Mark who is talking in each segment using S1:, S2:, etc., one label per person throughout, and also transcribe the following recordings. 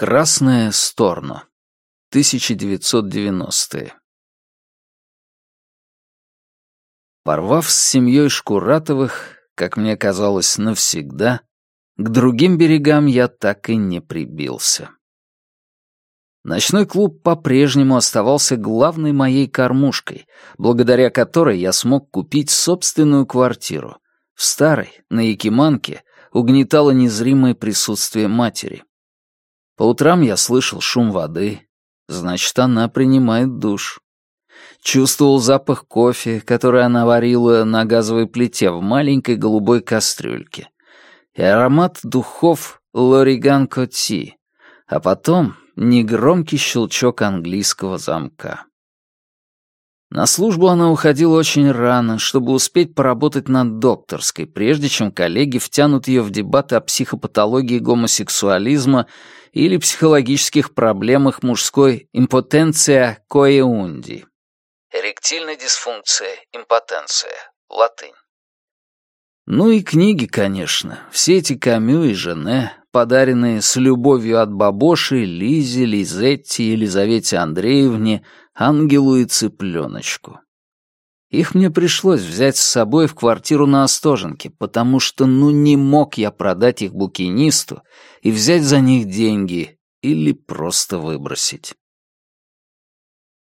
S1: Красная сторона. 1990-е. Порвав с семьей Шкуратовых, как мне казалось, навсегда, к другим берегам я так и не прибился. Ночной клуб по-прежнему оставался главной моей кормушкой, благодаря которой я смог купить собственную квартиру. В старой, на Якиманке, угнетало незримое присутствие матери. По утрам я слышал шум воды, значит, она принимает душ. Чувствовал запах кофе, который она варила на газовой плите в маленькой голубой кастрюльке. И аромат духов Лориган Коти. А потом негромкий щелчок английского замка. На службу она уходила очень рано, чтобы успеть поработать над докторской, прежде чем коллеги втянут ее в дебаты о психопатологии гомосексуализма или психологических проблемах мужской импотенция коеунди. Эректильная дисфункция, импотенция, латынь. Ну и книги, конечно, все эти Камю и Жене, подаренные с любовью от бабоши Лизе, Лизетти, Елизавете Андреевне, Ангелу и Цыпленочку. Их мне пришлось взять с собой в квартиру на Остоженке, потому что ну не мог я продать их букинисту и взять за них деньги или просто выбросить.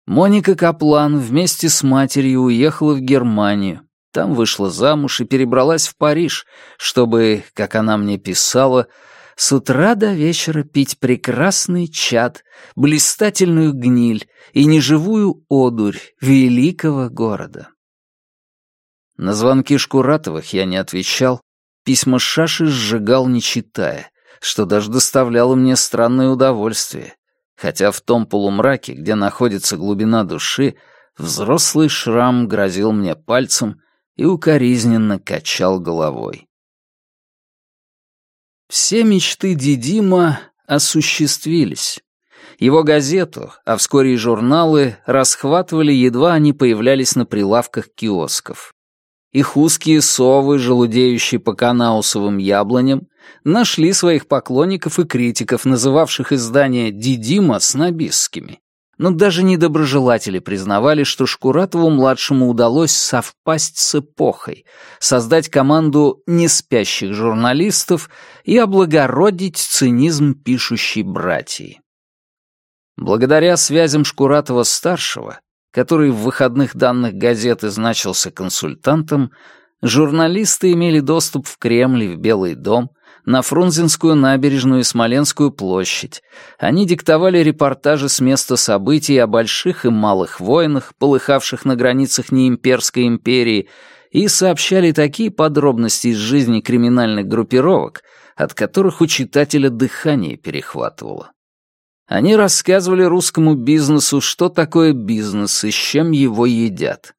S1: Моника Каплан вместе с матерью уехала в Германию, там вышла замуж и перебралась в Париж, чтобы, как она мне писала, с утра до вечера пить прекрасный чад, блистательную гниль и неживую одурь великого города. На звонки Шкуратовых я не отвечал, письма Шаши сжигал, не читая, что даже доставляло мне странное удовольствие, хотя в том полумраке, где находится глубина души, взрослый шрам грозил мне пальцем и укоризненно качал головой. Все мечты Дидима осуществились. Его газету, а вскоре и журналы, расхватывали, едва они появлялись на прилавках киосков. Их узкие совы, желудеющие по канаусовым яблоням, нашли своих поклонников и критиков, называвших издания «Дидима» снобистскими но даже недоброжелатели признавали, что Шкуратову-младшему удалось совпасть с эпохой, создать команду неспящих журналистов и облагородить цинизм пишущей братьи. Благодаря связям Шкуратова-старшего, который в выходных данных газеты значился консультантом, журналисты имели доступ в Кремль и в Белый дом, на Фрунзенскую набережную и Смоленскую площадь. Они диктовали репортажи с места событий о больших и малых войнах, полыхавших на границах неимперской империи, и сообщали такие подробности из жизни криминальных группировок, от которых у читателя дыхание перехватывало. Они рассказывали русскому бизнесу, что такое бизнес и с чем его едят.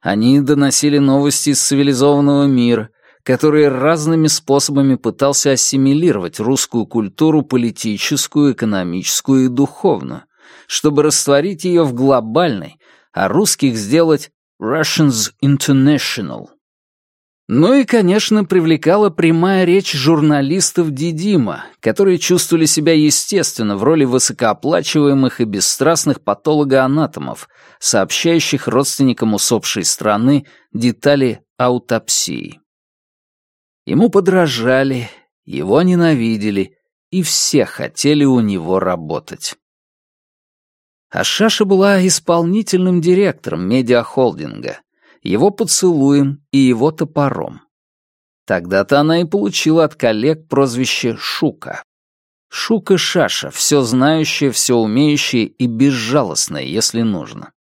S1: Они доносили новости из цивилизованного мира, который разными способами пытался ассимилировать русскую культуру политическую, экономическую и духовную, чтобы растворить ее в глобальной, а русских сделать Russians International. Ну и, конечно, привлекала прямая речь журналистов Дидима, которые чувствовали себя естественно в роли высокооплачиваемых и бесстрастных патологоанатомов, сообщающих родственникам усопшей страны детали аутопсии. Ему подражали, его ненавидели, и все хотели у него работать. А Шаша была исполнительным директором медиахолдинга, его поцелуем и его топором. Тогда-то она и получила от коллег прозвище «Шука». Шука Шаша, все знающая, все умеющая и безжалостная, если нужно.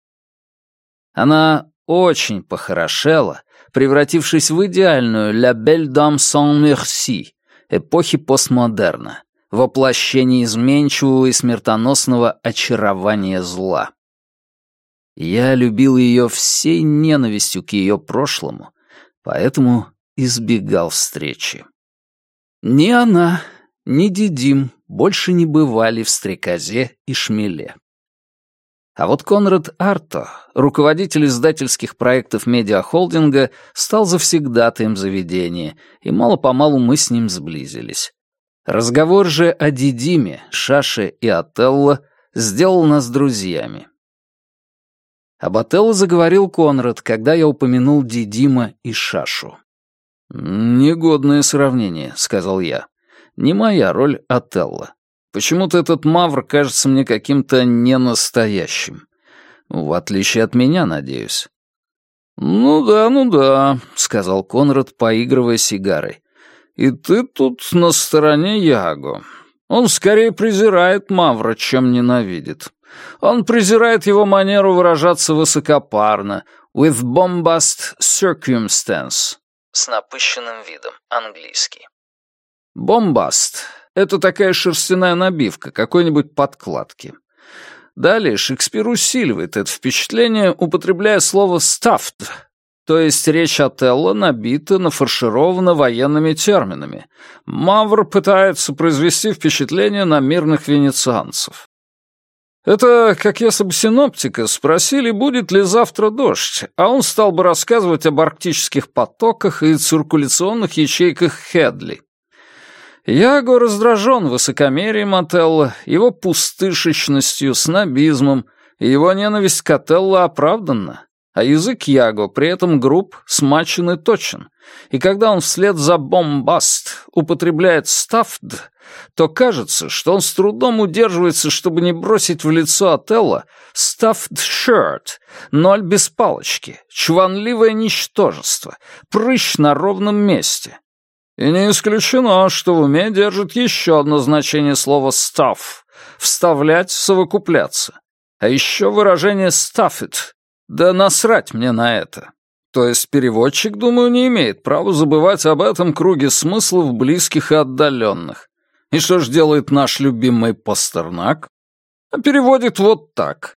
S1: Она очень похорошела превратившись в идеальную «La belle dame sans merci» эпохи постмодерна, воплощение изменчивого и смертоносного очарования зла. Я любил ее всей ненавистью к ее прошлому, поэтому избегал встречи. Ни она, ни Дидим больше не бывали в Стрекозе и Шмеле. А вот Конрад Арто, руководитель издательских проектов медиахолдинга, стал завсегдатаем заведения, и мало-помалу мы с ним сблизились. Разговор же о Дидиме, Шаше и Отелло сделал нас друзьями. Об Отелло заговорил Конрад, когда я упомянул Дидима и Шашу. «Негодное сравнение», — сказал я. «Не моя роль Отелло. Почему-то этот мавр кажется мне каким-то ненастоящим. В отличие от меня, надеюсь». «Ну да, ну да», — сказал Конрад, поигрывая сигарой. «И ты тут на стороне Яго. Он скорее презирает Мавра, чем ненавидит. Он презирает его манеру выражаться высокопарно, with bombast circumstance, с напыщенным видом, английский. Бомбаст — это такая шерстяная набивка какой-нибудь подкладки. Далее Шекспир усиливает это впечатление, употребляя слово «stuffed», то есть речь Отелло набита, нафарширована военными терминами. Мавр пытается произвести впечатление на мирных венецианцев. Это как если бы синоптика спросили, будет ли завтра дождь, а он стал бы рассказывать об арктических потоках и циркуляционных ячейках Хедли. Яго раздражен высокомерием Отелло, его пустышечностью, снобизмом, и его ненависть к Отелло оправданна. А язык Яго при этом груб, смачен и точен. И когда он вслед за бомбаст употребляет стафд, то кажется, что он с трудом удерживается, чтобы не бросить в лицо Отелло stuffed shirt, ноль без палочки, чванливое ничтожество, прыщ на ровном месте. И не исключено, что в уме держит еще одно значение слова «stuff» — вставлять, совокупляться. А еще выражение «stuff it» — да насрать мне на это. То есть переводчик, думаю, не имеет права забывать об этом круге смыслов близких и отдаленных. И что ж делает наш любимый Пастернак? А переводит вот так.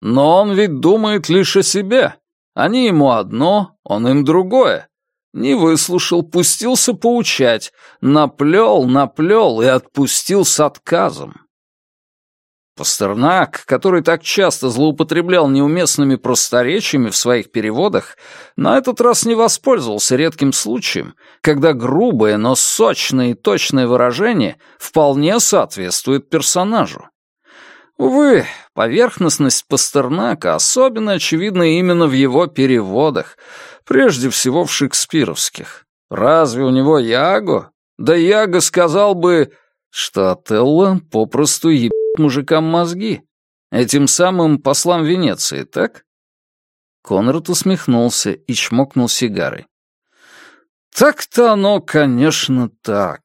S1: Но он ведь думает лишь о себе. Они ему одно, он им другое. Не выслушал, пустился поучать, наплел, наплел и отпустил с отказом. Пастернак, который так часто злоупотреблял неуместными просторечиями в своих переводах, на этот раз не воспользовался редким случаем, когда грубое, но сочное и точное выражение вполне соответствует персонажу. Увы, поверхностность Пастернака особенно очевидна именно в его переводах — Прежде всего в шекспировских. Разве у него Яго? Да Яго сказал бы, что Отелло попросту ебет мужикам мозги. Этим самым послам Венеции, так? Конрад усмехнулся и чмокнул сигарой. Так-то оно, конечно, так.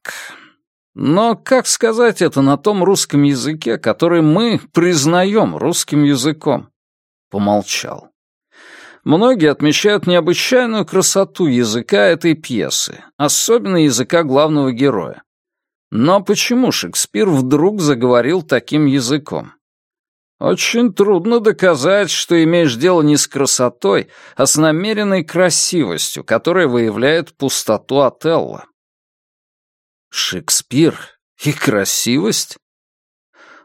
S1: Но как сказать это на том русском языке, который мы признаем русским языком? Помолчал. Многие отмечают необычайную красоту языка этой пьесы, особенно языка главного героя. Но почему Шекспир вдруг заговорил таким языком? Очень трудно доказать, что имеешь дело не с красотой, а с намеренной красивостью, которая выявляет пустоту Отелло. Шекспир и красивость?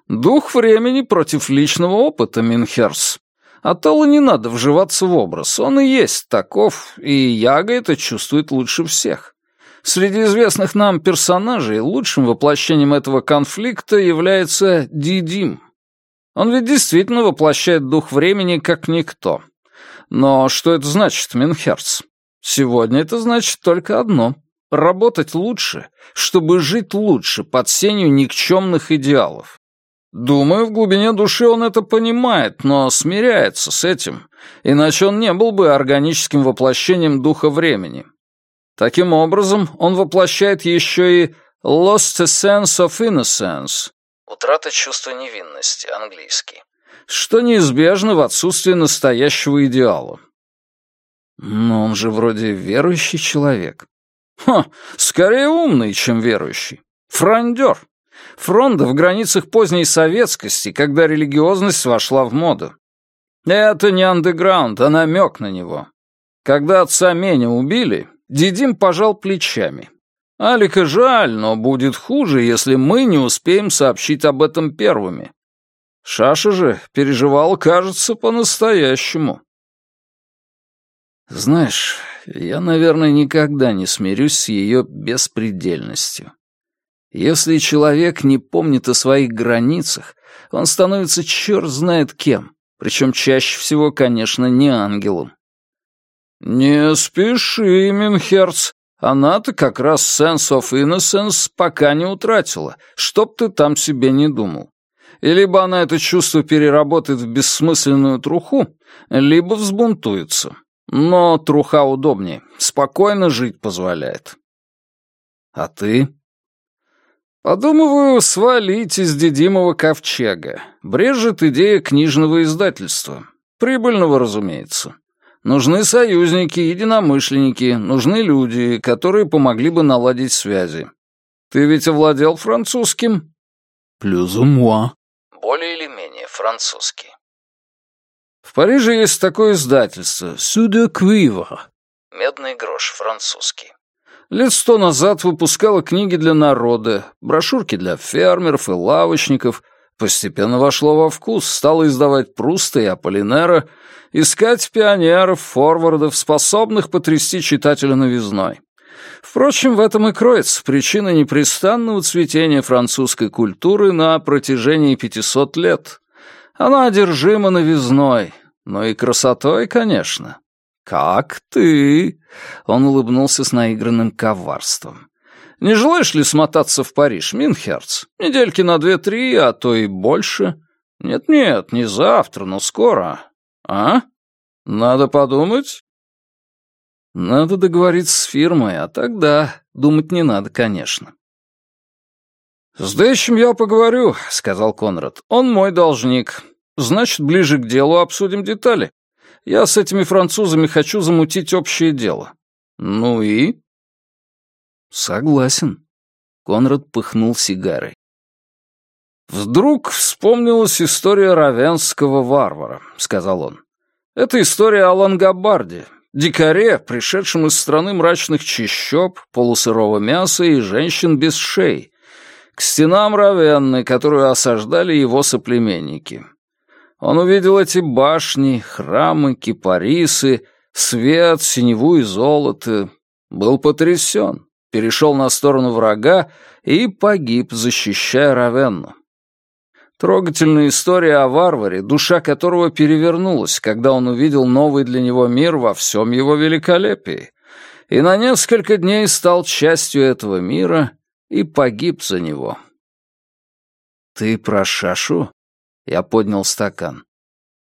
S1: Дух времени против личного опыта, Минхерс. А Толу не надо вживаться в образ, он и есть таков, и Яга это чувствует лучше всех. Среди известных нам персонажей лучшим воплощением этого конфликта является Дидим. Он ведь действительно воплощает дух времени как никто. Но что это значит, Минхерц? Сегодня это значит только одно — работать лучше, чтобы жить лучше под сенью никчемных идеалов. Думаю, в глубине души он это понимает, но смиряется с этим, иначе он не был бы органическим воплощением духа времени. Таким образом, он воплощает еще и «lost a sense of innocence» — утрата чувства невинности, английский, что неизбежно в отсутствии настоящего идеала. Но он же вроде верующий человек. Ха, скорее умный, чем верующий. Фрондер. Фронда в границах поздней советскости, когда религиозность вошла в моду. Это не андеграунд, а намек на него. Когда отца Меня убили, Дидим пожал плечами. Алика жаль, но будет хуже, если мы не успеем сообщить об этом первыми. Шаша же переживал, кажется, по-настоящему. Знаешь, я, наверное, никогда не смирюсь с ее беспредельностью. Если человек не помнит о своих границах, он становится черт знает кем, причем чаще всего, конечно, не ангелом. «Не спеши, Минхерц. Она-то как раз sense of innocence пока не утратила, чтоб ты там себе не думал. И либо она это чувство переработает в бессмысленную труху, либо взбунтуется. Но труха удобнее, спокойно жить позволяет. А ты? Подумываю свалить из Дедимова ковчега. Брежет идея книжного издательства. Прибыльного, разумеется. Нужны союзники, единомышленники, нужны люди, которые помогли бы наладить связи. Ты ведь овладел французским?
S2: Плюс муа.
S1: Более или менее французский. В Париже есть такое издательство «Сюде Квивр». Медный грош французский. Лет сто назад выпускала книги для народа, брошюрки для фермеров и лавочников, постепенно вошло во вкус, стала издавать Пруста и Аполлинера, искать пионеров, форвардов, способных потрясти читателя новизной. Впрочем, в этом и кроется причина непрестанного цветения французской культуры на протяжении 500 лет. Она одержима новизной, но и красотой, конечно. «Как ты?» — он улыбнулся с наигранным коварством. «Не желаешь ли смотаться в Париж, Минхерц? Недельки на две-три, а то и больше. Нет-нет, не завтра, но скоро. А? Надо подумать?» «Надо договориться с фирмой, а тогда думать не надо, конечно». «С Дэщем я поговорю», — сказал Конрад. «Он мой должник. Значит, ближе к делу обсудим детали. Я с этими французами хочу замутить общее дело. Ну и? Согласен. Конрад пыхнул сигарой. «Вдруг вспомнилась история равенского варвара», — сказал он. «Это история о Лангобарде, дикаре, пришедшем из страны мрачных чащоб, полусырого мяса и женщин без шеи, к стенам Равенны, которую осаждали его соплеменники. Он увидел эти башни, храмы, кипарисы, свет, синеву и золото. Был потрясен, перешел на сторону врага и погиб, защищая Равенну. Трогательная история о варваре, душа которого перевернулась, когда он увидел новый для него мир во всем его великолепии, и на несколько дней стал частью этого мира и погиб за него. «Ты про Шашу?» Я поднял стакан.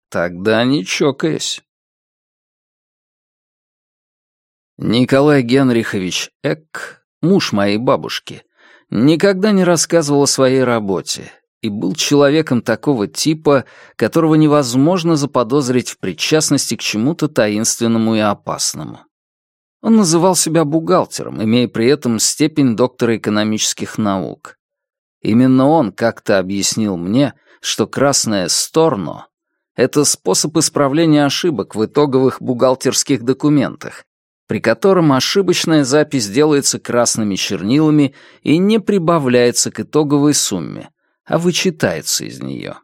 S1: Тогда не чокаясь. Николай Генрихович Эк, муж моей бабушки, никогда не рассказывал о своей работе и был человеком такого типа, которого невозможно заподозрить в причастности к чему-то таинственному и опасному. Он называл себя бухгалтером, имея при этом степень доктора экономических наук. Именно он как-то объяснил мне, что красное «сторно» — это способ исправления ошибок в итоговых бухгалтерских документах, при котором ошибочная запись делается красными чернилами и не прибавляется к итоговой сумме, а вычитается из нее.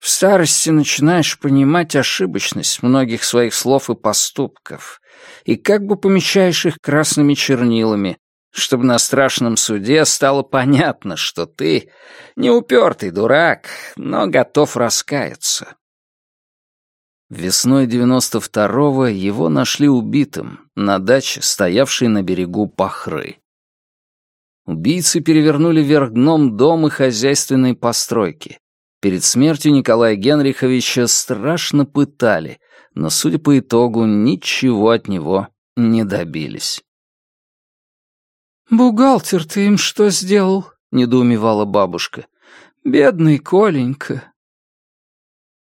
S1: В старости начинаешь понимать ошибочность многих своих слов и поступков, и как бы помещаешь их красными чернилами, чтобы на страшном суде стало понятно, что ты не упертый дурак, но готов раскаяться. Весной 92-го его нашли убитым на даче, стоявшей на берегу Пахры. Убийцы перевернули вверх дном дом и хозяйственные постройки. Перед смертью Николая Генриховича страшно пытали, но, судя по итогу, ничего от него не добились.
S3: «Бухгалтер, ты им что сделал?» — недоумевала бабушка. «Бедный Коленька».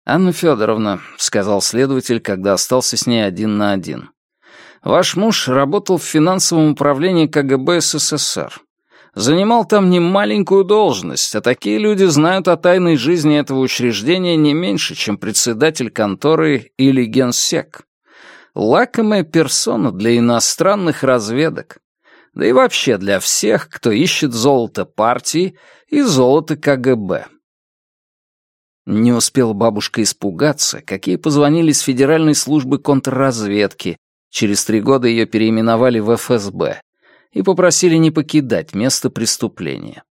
S1: «Анна Федоровна», — сказал следователь, когда остался с ней один на один. «Ваш муж работал в финансовом управлении КГБ СССР. Занимал там немаленькую должность, а такие люди знают о тайной жизни этого учреждения не меньше, чем председатель конторы или генсек. Лакомая персона для иностранных разведок да и вообще для всех, кто ищет золото партии и золото КГБ. Не успела бабушка испугаться, какие позвонили с Федеральной службы контрразведки. Через три года ее переименовали в ФСБ. и попросили не покидать место преступления.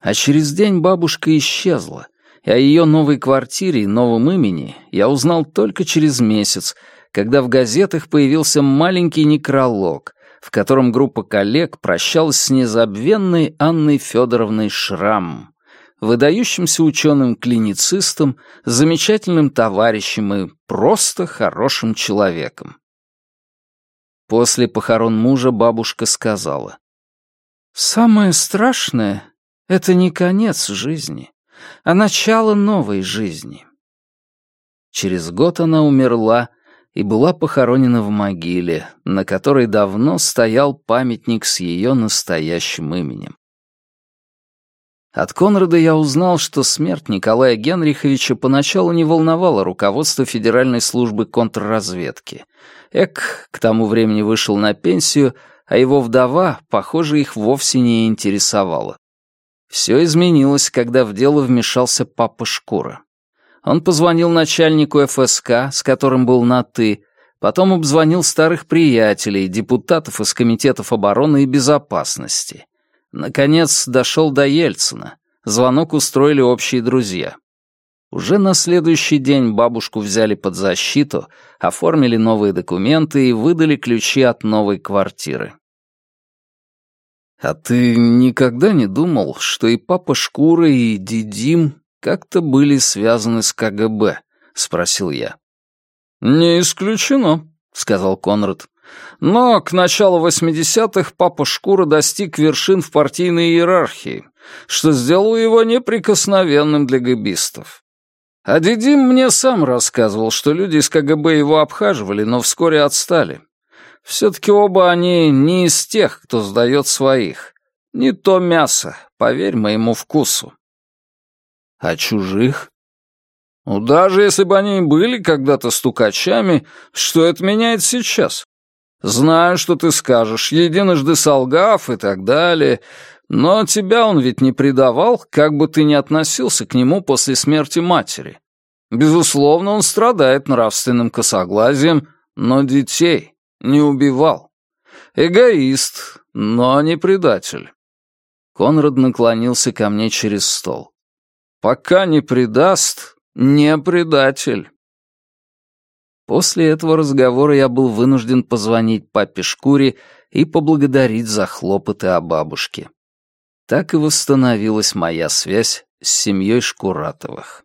S1: А через день бабушка исчезла, и о ее новой квартире и новом имени я узнал только через месяц, когда в газетах появился маленький некролог, в котором группа коллег прощалась с незабвенной Анной Федоровной Шрам, выдающимся ученым-клиницистом, замечательным товарищем и просто хорошим человеком. После похорон мужа бабушка сказала, «Самое страшное — это не конец жизни, а начало новой жизни». Через год она умерла и была похоронена в могиле, на которой давно стоял памятник с ее настоящим именем. От Конрада я узнал, что смерть Николая Генриховича поначалу не волновала руководство Федеральной службы контрразведки. Эк к тому времени вышел на пенсию, а его вдова, похоже, их вовсе не интересовала. Все изменилось, когда в дело вмешался папа Шкура. Он позвонил начальнику ФСК, с которым был на «ты», потом обзвонил старых приятелей, депутатов из комитетов обороны и безопасности. Наконец дошел до Ельцина. Звонок устроили общие друзья. Уже на следующий день бабушку взяли под защиту, оформили новые документы и выдали ключи от новой квартиры. «А ты никогда не думал, что и папа Шкура, и Дидим как-то были связаны с КГБ?» — спросил я. «Не исключено», — сказал Конрад. Но к началу 80-х папа Шкура достиг вершин в партийной иерархии, что сделало его неприкосновенным для гэбистов. А Дидим мне сам рассказывал, что люди из КГБ его обхаживали, но вскоре отстали. Все-таки оба они не из тех, кто сдает своих. Не то мясо, поверь моему вкусу. А чужих? Ну, даже если бы они были когда-то стукачами, что это меняет сейчас? Знаю, что ты скажешь, единожды солгав и так далее, но тебя он ведь не предавал, как бы ты ни относился к нему после смерти матери. Безусловно, он страдает нравственным косоглазием, но детей не убивал. Эгоист, но не предатель. Конрад наклонился ко мне через стол. Пока не предаст, не предатель. После этого разговора я был вынужден позвонить папе Шкуре и поблагодарить за хлопоты о бабушке. Так и восстановилась моя связь с семьей Шкуратовых.